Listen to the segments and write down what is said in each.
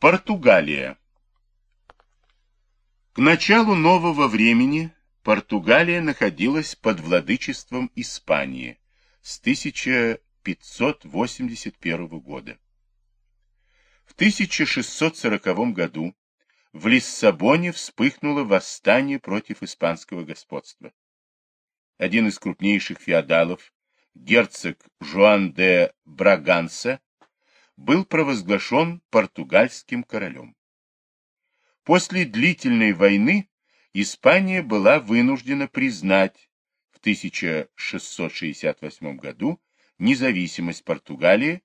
Португалия. К началу нового времени Португалия находилась под владычеством Испании с 1581 года. В 1640 году в Лиссабоне вспыхнуло восстание против испанского господства. Один из крупнейших феодалов, герцог Жуан де Браганса, был провозглашен португальским королем. После длительной войны Испания была вынуждена признать в 1668 году независимость Португалии,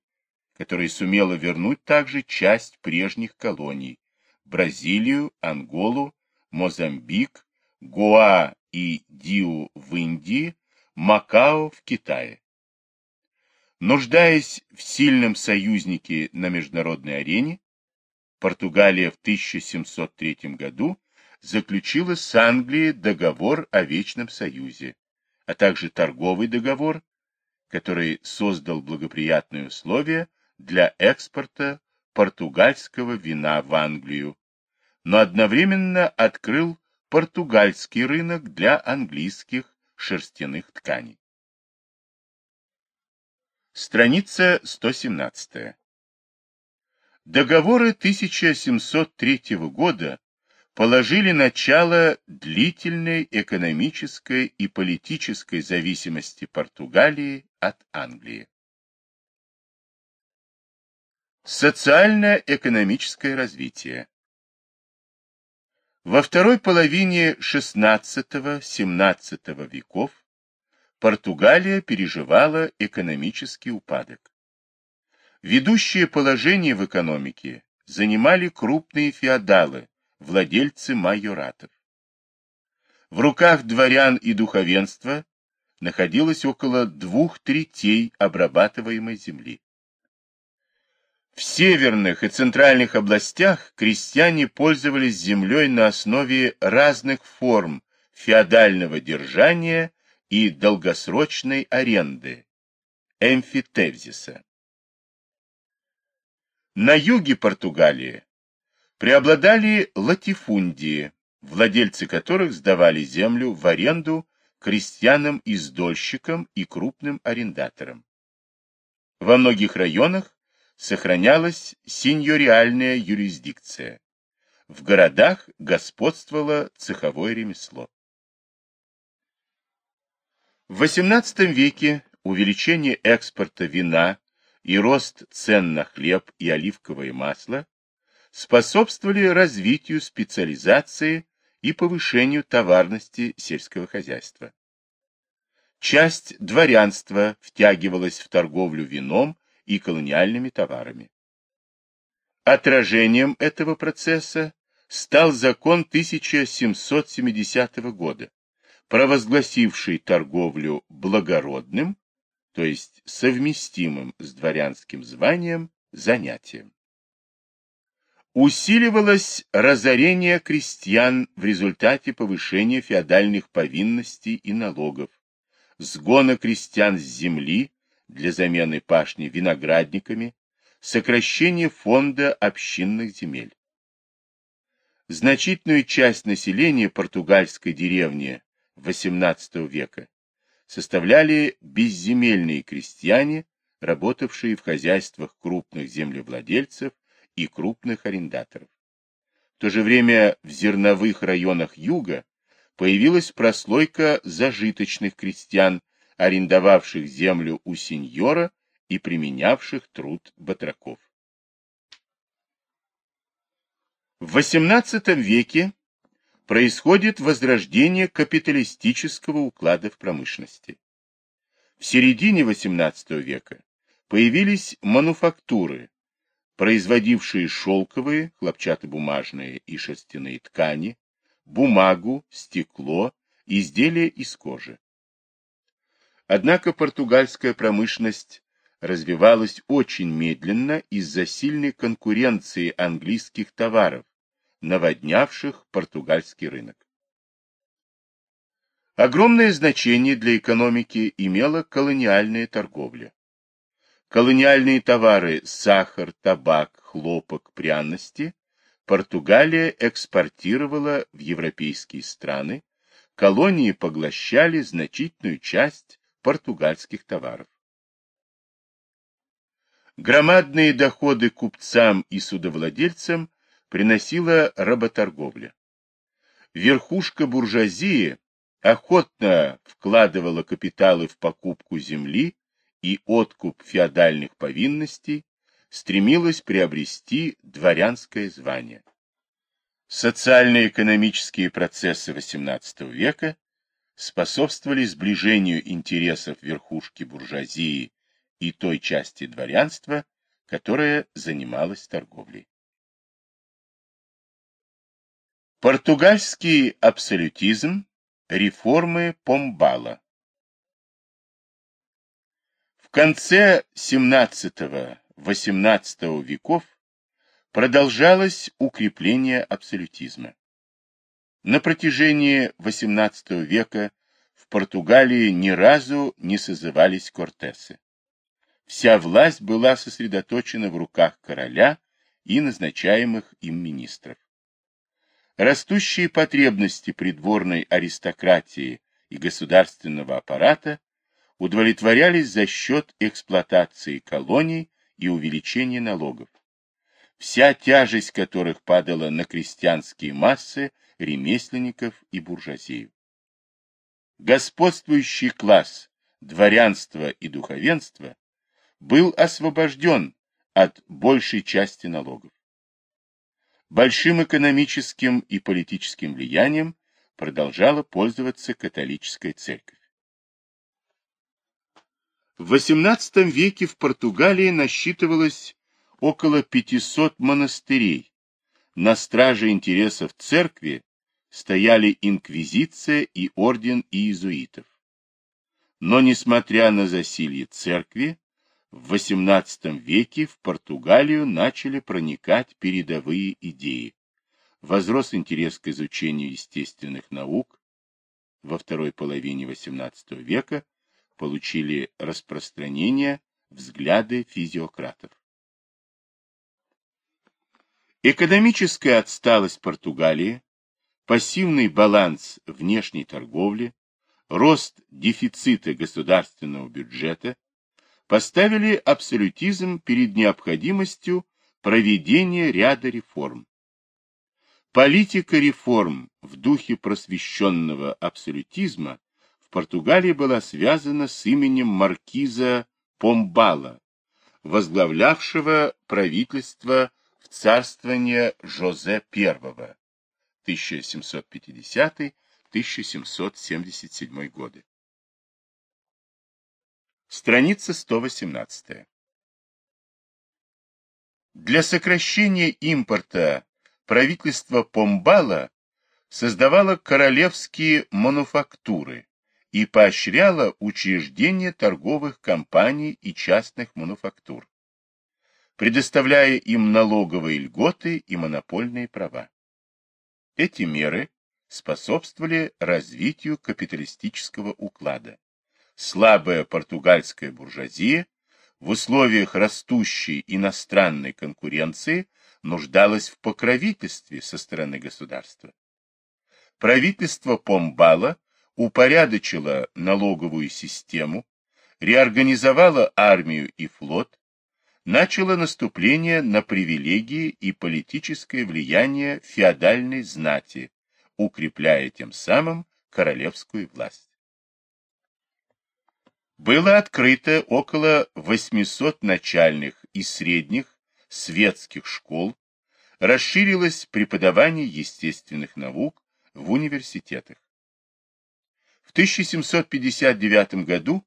которая сумела вернуть также часть прежних колоний – Бразилию, Анголу, Мозамбик, Гоа и Диу в Индии, Макао в Китае. Нуждаясь в сильном союзнике на международной арене, Португалия в 1703 году заключила с Англией договор о Вечном Союзе, а также торговый договор, который создал благоприятные условия для экспорта португальского вина в Англию, но одновременно открыл португальский рынок для английских шерстяных тканей. Страница 117. Договоры 1703 года положили начало длительной экономической и политической зависимости Португалии от Англии. Социально-экономическое развитие Во второй половине XVI-XVII веков Португалия переживала экономический упадок. Ведущее положение в экономике занимали крупные феодалы, владельцы майоратов. В руках дворян и духовенства находилось около двух третей обрабатываемой земли. В северных и центральных областях крестьяне пользовались землей на основе разных форм феодального держания и долгосрочной аренды, эмфитевзиса. На юге Португалии преобладали латифундии, владельцы которых сдавали землю в аренду крестьянам-издольщикам и крупным арендаторам. Во многих районах сохранялась сеньориальная юрисдикция. В городах господствовало цеховое ремесло. В XVIII веке увеличение экспорта вина и рост цен на хлеб и оливковое масло способствовали развитию специализации и повышению товарности сельского хозяйства. Часть дворянства втягивалась в торговлю вином и колониальными товарами. Отражением этого процесса стал закон 1770 года, провозгласивший торговлю благородным то есть совместимым с дворянским званием, занятием. Усиливалось разорение крестьян в результате повышения феодальных повинностей и налогов, сгона крестьян с земли для замены пашни виноградниками, сокращение фонда общинных земель. Значительную часть населения португальской деревни XVIII века составляли безземельные крестьяне, работавшие в хозяйствах крупных землевладельцев и крупных арендаторов. В то же время в зерновых районах юга появилась прослойка зажиточных крестьян, арендовавших землю у сеньора и применявших труд батраков. В XVIII веке происходит возрождение капиталистического уклада в промышленности. В середине XVIII века появились мануфактуры, производившие шелковые, хлопчатобумажные и шерстяные ткани, бумагу, стекло, изделия из кожи. Однако португальская промышленность развивалась очень медленно из-за сильной конкуренции английских товаров, наводнявших португальский рынок. Огромное значение для экономики имела колониальная торговля. Колониальные товары – сахар, табак, хлопок, пряности Португалия экспортировала в европейские страны, колонии поглощали значительную часть португальских товаров. Громадные доходы купцам и судовладельцам приносила работорговля. Верхушка буржуазии охотно вкладывала капиталы в покупку земли и откуп феодальных повинностей, стремилась приобрести дворянское звание. Социально-экономические процессы XVIII века способствовали сближению интересов верхушки буржуазии и той части дворянства, которая занималась торговлей. Португальский абсолютизм, реформы Помбала В конце XVII-XVIII веков продолжалось укрепление абсолютизма. На протяжении XVIII века в Португалии ни разу не созывались кортесы. Вся власть была сосредоточена в руках короля и назначаемых им министров. Растущие потребности придворной аристократии и государственного аппарата удовлетворялись за счет эксплуатации колоний и увеличения налогов, вся тяжесть которых падала на крестьянские массы, ремесленников и буржуазию. Господствующий класс, дворянство и духовенство был освобожден от большей части налогов. Большим экономическим и политическим влиянием продолжала пользоваться католическая церковь. В XVIII веке в Португалии насчитывалось около 500 монастырей. На страже интересов церкви стояли инквизиция и орден иезуитов. Но, несмотря на засилье церкви, в XVIII веке в Португалию начали проникать передовые идеи. Возрос интерес к изучению естественных наук. Во второй половине XVIII века получили распространение взгляды физиократов. Экономическая отсталость Португалии, пассивный баланс внешней торговли, рост дефицита государственного бюджета поставили абсолютизм перед необходимостью проведения ряда реформ. Политика реформ в духе просвещенного абсолютизма в Португалии была связана с именем маркиза Помбала, возглавлявшего правительство в царствование Жозе I 1750-1777 годы. Страница 118. Для сокращения импорта правительство Помбала создавало королевские мануфактуры и поощряло учреждение торговых компаний и частных мануфактур, предоставляя им налоговые льготы и монопольные права. Эти меры способствовали развитию капиталистического уклада слабая португальская буржуазия в условиях растущей иностранной конкуренции нуждалась в покровительстве со стороны государства. Правительство Помбала упорядочило налоговую систему, реорганизовало армию и флот, начало наступление на привилегии и политическое влияние феодальной знати, укрепляя тем самым королевскую власть было открыто около 800 начальных и средних светских школ, расширилось преподавание естественных наук в университетах. В 1759 году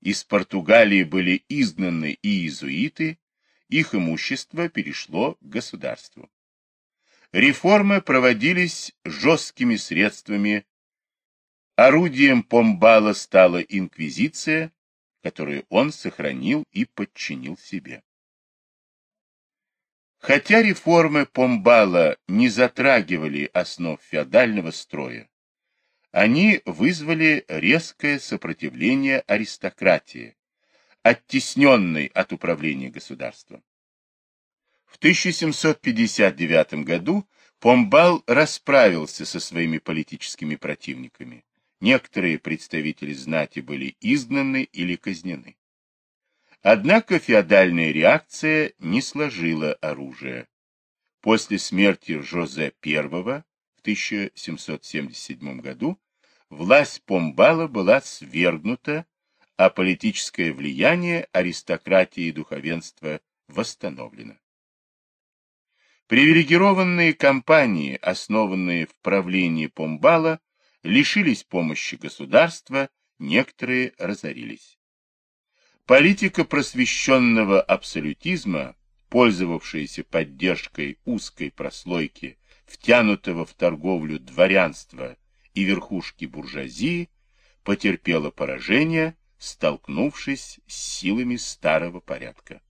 из Португалии были изгнаны и иезуиты, их имущество перешло к государству. Реформы проводились жесткими средствами Орудием Помбала стала инквизиция, которую он сохранил и подчинил себе. Хотя реформы Помбала не затрагивали основ феодального строя, они вызвали резкое сопротивление аристократии, оттесненной от управления государством. В 1759 году Помбал расправился со своими политическими противниками. Некоторые представители знати были изгнаны или казнены. Однако феодальная реакция не сложила оружие. После смерти Жозе I в 1777 году власть Помбала была свергнута, а политическое влияние аристократии и духовенства восстановлено. Привилегированные компании, основанные в правлении Помбала, лишились помощи государства, некоторые разорились. Политика просвещенного абсолютизма, пользовавшаяся поддержкой узкой прослойки, втянутого в торговлю дворянства и верхушки буржуазии, потерпела поражение, столкнувшись с силами старого порядка.